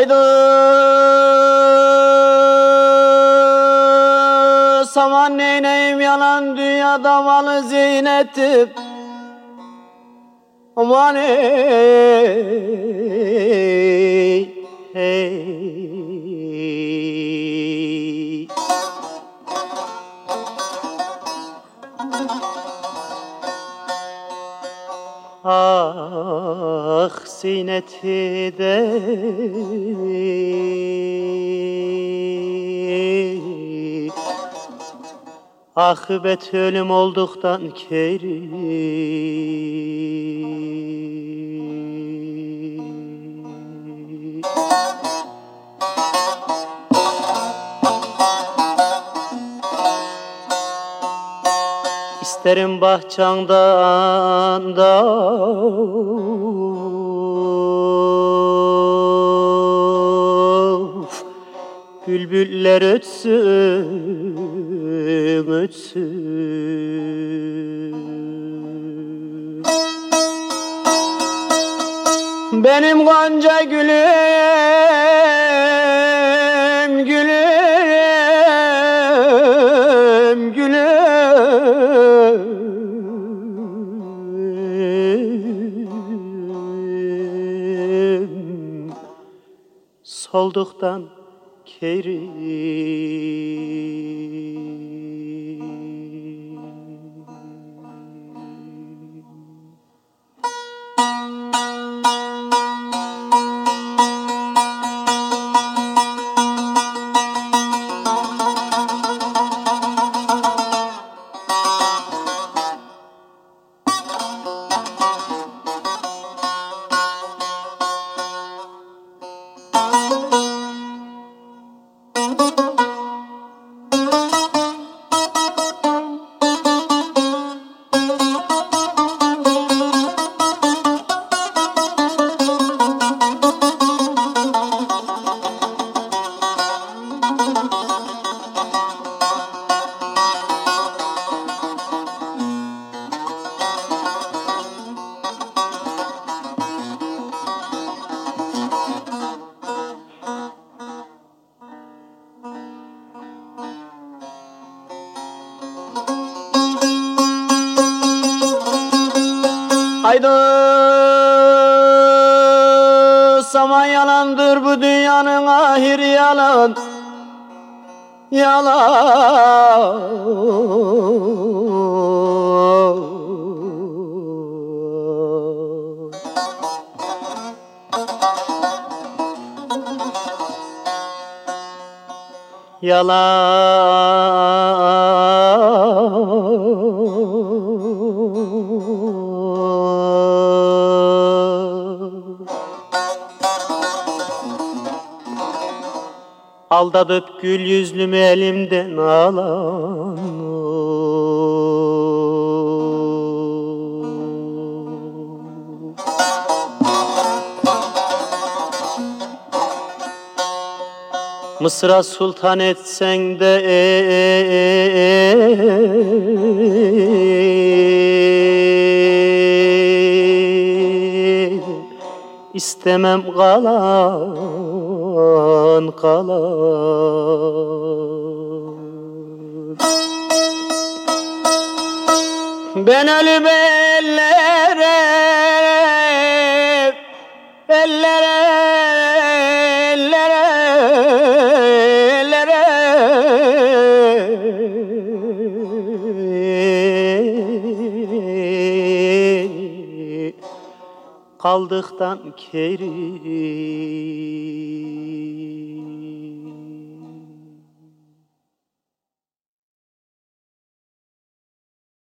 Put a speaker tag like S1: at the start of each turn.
S1: Haydi saman neyneyim yalan dünyada malı zeynetim Aman ey, ey. Ah ziyneti de. Akıbet ölüm olduktan keri. İsterim bahçandan da Bülbüller ötsün, ötsün. Benim gonca gülüm, gülüm, gülüm. Solduktan keri Haydi. Saman yalandır bu dünyanın ahir yalan. Yalan. Yalan Aldatıp gül yüzlümü elimden alan Mısır'a sultan etsen de istemem kalan kalan. Ben ölüm ellere ellere ellere ellere. Kaldıktan keri